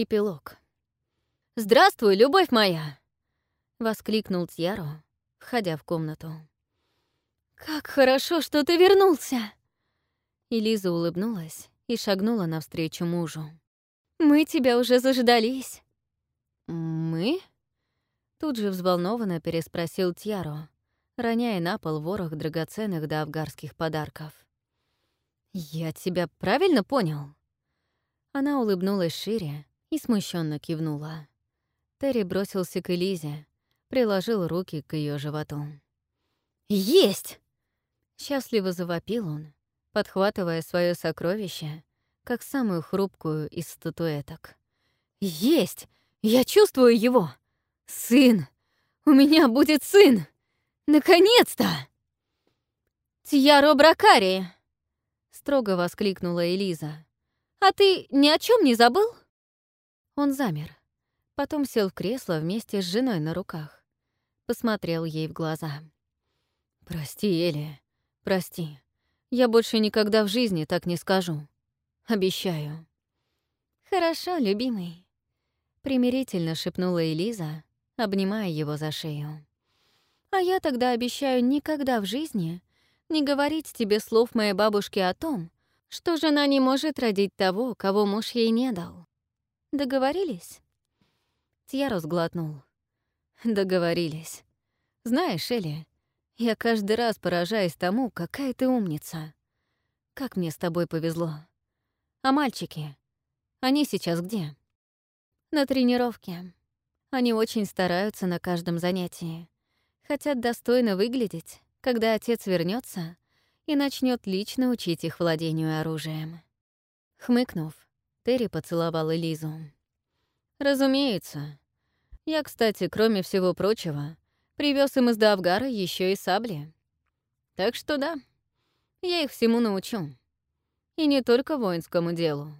Эпилог. «Здравствуй, любовь моя!» — воскликнул Тьяро, входя в комнату. «Как хорошо, что ты вернулся!» Элиза улыбнулась и шагнула навстречу мужу. «Мы тебя уже заждались». «Мы?» Тут же взволнованно переспросил Тьяро, роняя на пол ворох драгоценных давгарских подарков. «Я тебя правильно понял?» Она улыбнулась шире и смущенно кивнула. Терри бросился к Элизе, приложил руки к ее животу. «Есть!» Счастливо завопил он, подхватывая свое сокровище, как самую хрупкую из статуэток. «Есть! Я чувствую его! Сын! У меня будет сын! Наконец-то!» «Тьяро Бракари!» — строго воскликнула Элиза. «А ты ни о чем не забыл?» Он замер, потом сел в кресло вместе с женой на руках. Посмотрел ей в глаза. «Прости, Эли, прости. Я больше никогда в жизни так не скажу. Обещаю». «Хорошо, любимый», — примирительно шепнула Элиза, обнимая его за шею. «А я тогда обещаю никогда в жизни не говорить тебе слов моей бабушки о том, что жена не может родить того, кого муж ей не дал. Договорились?» Тьяро сглотнул. «Договорились. Знаешь, Элли, я каждый раз поражаюсь тому, какая ты умница. Как мне с тобой повезло. А мальчики? Они сейчас где?» «На тренировке. Они очень стараются на каждом занятии. Хотят достойно выглядеть, когда отец вернется и начнет лично учить их владению оружием». Хмыкнув, Терри поцеловал Элизу. «Разумеется. Я, кстати, кроме всего прочего, привез им из Давгара еще и сабли. Так что да, я их всему научу. И не только воинскому делу.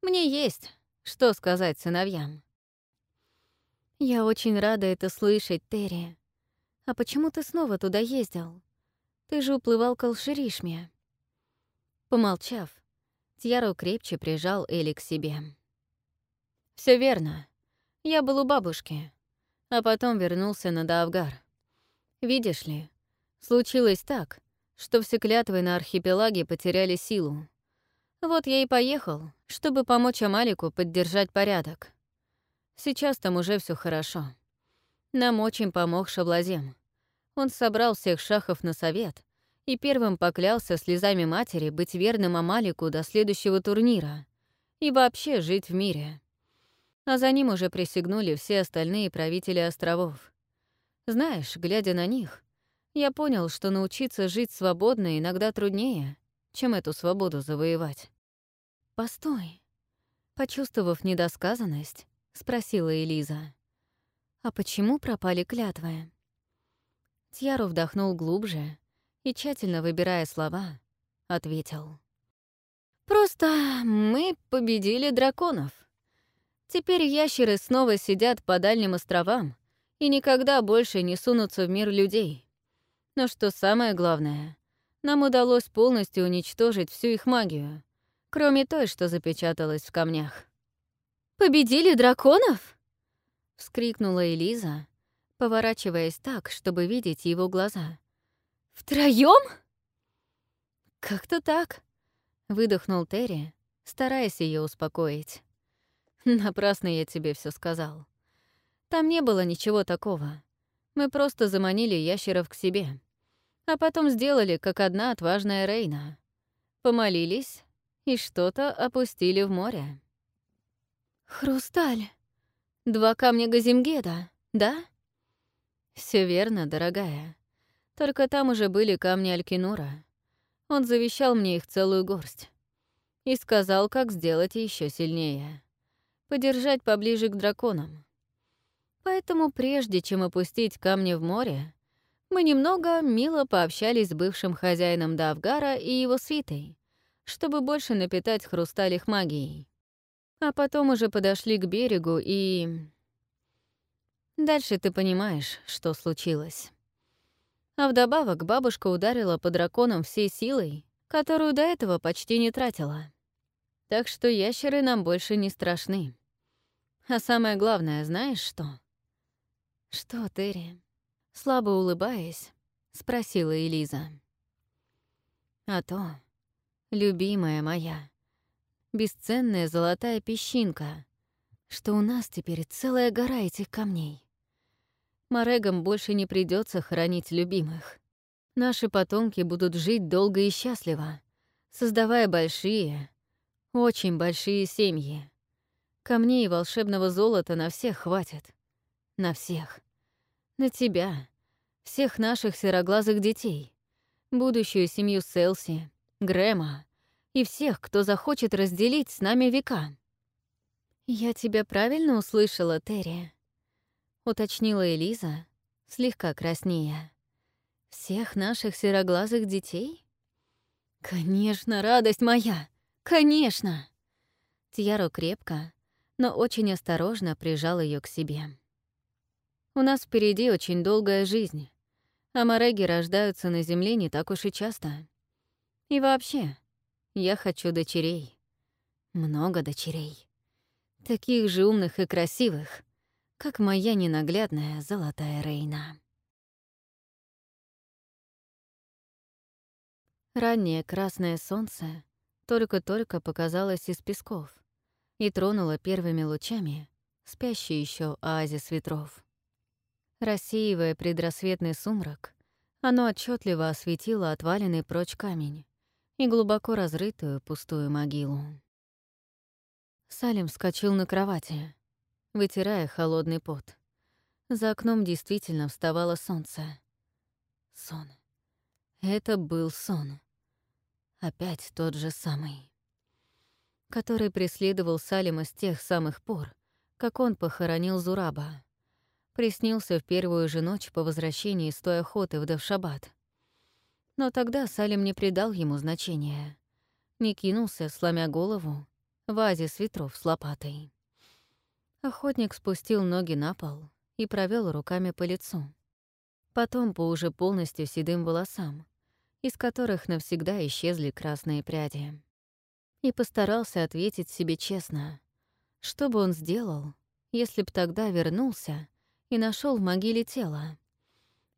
Мне есть, что сказать сыновьям». «Я очень рада это слышать, Терри. А почему ты снова туда ездил? Ты же уплывал к Алширишме». Помолчав, Тьяро крепче прижал Эли к себе. Все верно. Я был у бабушки, а потом вернулся на Даавгар. Видишь ли, случилось так, что все клятвы на архипелаге потеряли силу. Вот я и поехал, чтобы помочь Амалику поддержать порядок. Сейчас там уже все хорошо. Нам очень помог Шаблазем. Он собрал всех шахов на совет и первым поклялся слезами матери быть верным Амалику до следующего турнира и вообще жить в мире. А за ним уже присягнули все остальные правители островов. Знаешь, глядя на них, я понял, что научиться жить свободно иногда труднее, чем эту свободу завоевать. «Постой», — почувствовав недосказанность, спросила Элиза. «А почему пропали клятвы?» Тьяру вдохнул глубже и, тщательно выбирая слова, ответил. «Просто мы победили драконов. Теперь ящеры снова сидят по дальним островам и никогда больше не сунутся в мир людей. Но что самое главное, нам удалось полностью уничтожить всю их магию, кроме той, что запечаталась в камнях». «Победили драконов?» — вскрикнула Элиза, поворачиваясь так, чтобы видеть его глаза. Втроем? Как-то так, выдохнул Терри, стараясь ее успокоить. Напрасно я тебе все сказал. Там не было ничего такого. Мы просто заманили ящеров к себе. А потом сделали, как одна отважная Рейна. Помолились и что-то опустили в море. «Хрусталь. Два камня Газимгеда, да?» Все верно, дорогая. Только там уже были камни Алькинура. Он завещал мне их целую горсть. И сказал, как сделать еще сильнее. Подержать поближе к драконам. Поэтому прежде чем опустить камни в море, мы немного мило пообщались с бывшим хозяином Давгара и его свитой, чтобы больше напитать хрусталь их магией. А потом уже подошли к берегу и... Дальше ты понимаешь, что случилось. А вдобавок бабушка ударила по драконам всей силой, которую до этого почти не тратила. Так что ящеры нам больше не страшны. А самое главное, знаешь что? Что, Терри? Слабо улыбаясь, спросила Элиза. А то, любимая моя, бесценная золотая песчинка, что у нас теперь целая гора этих камней. Морегам больше не придется хоронить любимых. Наши потомки будут жить долго и счастливо, создавая большие, очень большие семьи. Камней и волшебного золота на всех хватит. На всех. На тебя. Всех наших сероглазых детей. Будущую семью Селси, Грэма и всех, кто захочет разделить с нами века. «Я тебя правильно услышала, Терри?» — уточнила Элиза, слегка краснея. «Всех наших сероглазых детей?» «Конечно, радость моя! Конечно!» Тьяро крепко, но очень осторожно прижал ее к себе. «У нас впереди очень долгая жизнь, а мореги рождаются на Земле не так уж и часто. И вообще, я хочу дочерей. Много дочерей. Таких же умных и красивых, как моя ненаглядная золотая Рейна. Раннее красное солнце только-только показалось из песков и тронуло первыми лучами спящий еще оазис ветров. Рассеивая предрассветный сумрак, оно отчетливо осветило отваленный прочь камень и глубоко разрытую пустую могилу. Салим вскочил на кровати, вытирая холодный пот. За окном действительно вставало солнце. Сон. Это был сон. Опять тот же самый. Который преследовал Салима с тех самых пор, как он похоронил Зураба. Приснился в первую же ночь по возвращении с той охоты в Давшабад. Но тогда Салим не придал ему значения. Не кинулся, сломя голову, вазе с ветров с лопатой. Охотник спустил ноги на пол и провел руками по лицу. Потом по уже полностью седым волосам, из которых навсегда исчезли красные пряди. И постарался ответить себе честно, что бы он сделал, если б тогда вернулся и нашел в могиле тело.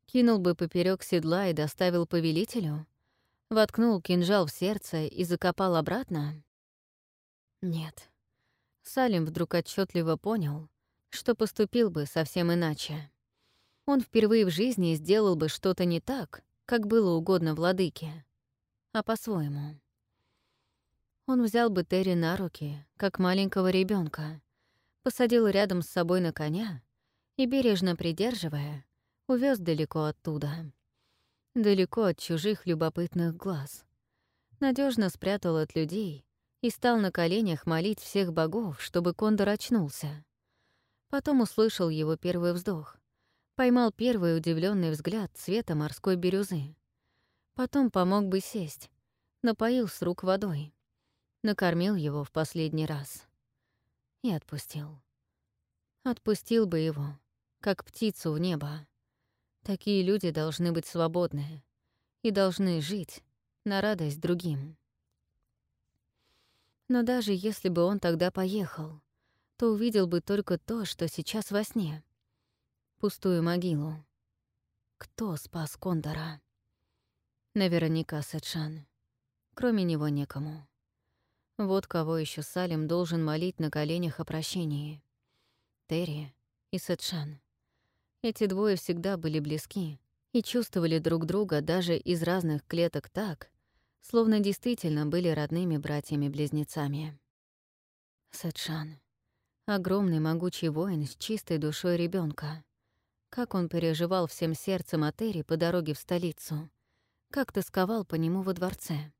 Кинул бы поперек седла и доставил повелителю, воткнул кинжал в сердце и закопал обратно — нет. Салим вдруг отчетливо понял, что поступил бы совсем иначе. Он впервые в жизни сделал бы что-то не так, как было угодно владыке, а по-своему. Он взял бы Терри на руки, как маленького ребенка, посадил рядом с собой на коня и, бережно придерживая, увез далеко оттуда. Далеко от чужих любопытных глаз. надежно спрятал от людей и стал на коленях молить всех богов, чтобы Кондор очнулся. Потом услышал его первый вздох, поймал первый удивленный взгляд цвета морской бирюзы. Потом помог бы сесть, напоил с рук водой, накормил его в последний раз и отпустил. Отпустил бы его, как птицу в небо. Такие люди должны быть свободны и должны жить на радость другим. Но даже если бы он тогда поехал, то увидел бы только то, что сейчас во сне. Пустую могилу. Кто спас Кондора? Наверняка Сетшан. Кроме него некому. Вот кого еще Салим должен молить на коленях о прощении. Терри и Сетшан. Эти двое всегда были близки и чувствовали друг друга даже из разных клеток так, словно действительно были родными братьями-близнецами. Сетшан. Огромный могучий воин с чистой душой ребенка. Как он переживал всем сердцем о Терри по дороге в столицу. Как тосковал по нему во дворце.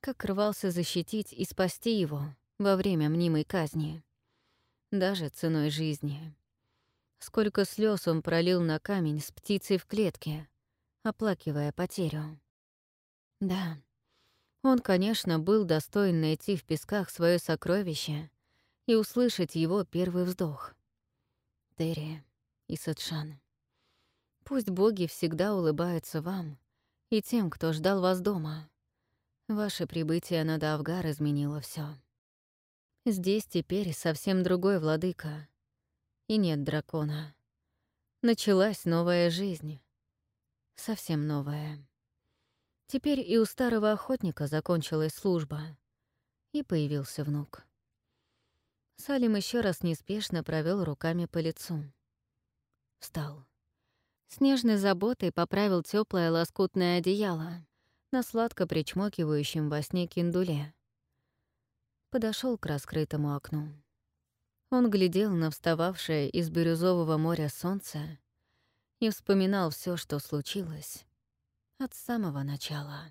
Как рвался защитить и спасти его во время мнимой казни. Даже ценой жизни. Сколько слез он пролил на камень с птицей в клетке, оплакивая потерю. Да, он, конечно, был достоин найти в песках свое сокровище и услышать его первый вздох. Терри и Садшан. Пусть боги всегда улыбаются вам и тем, кто ждал вас дома. Ваше прибытие на Давгар изменило все. Здесь теперь совсем другой владыка. И нет дракона. Началась новая жизнь. Совсем новая. Теперь и у старого охотника закончилась служба. И появился внук. Салим еще раз неспешно провел руками по лицу. Встал. С нежной заботой поправил теплое лоскутное одеяло на сладко причмокивающем во сне киндуле. Подошел к раскрытому окну. Он глядел на встававшее из бирюзового моря солнце и вспоминал все, что случилось от самого начала.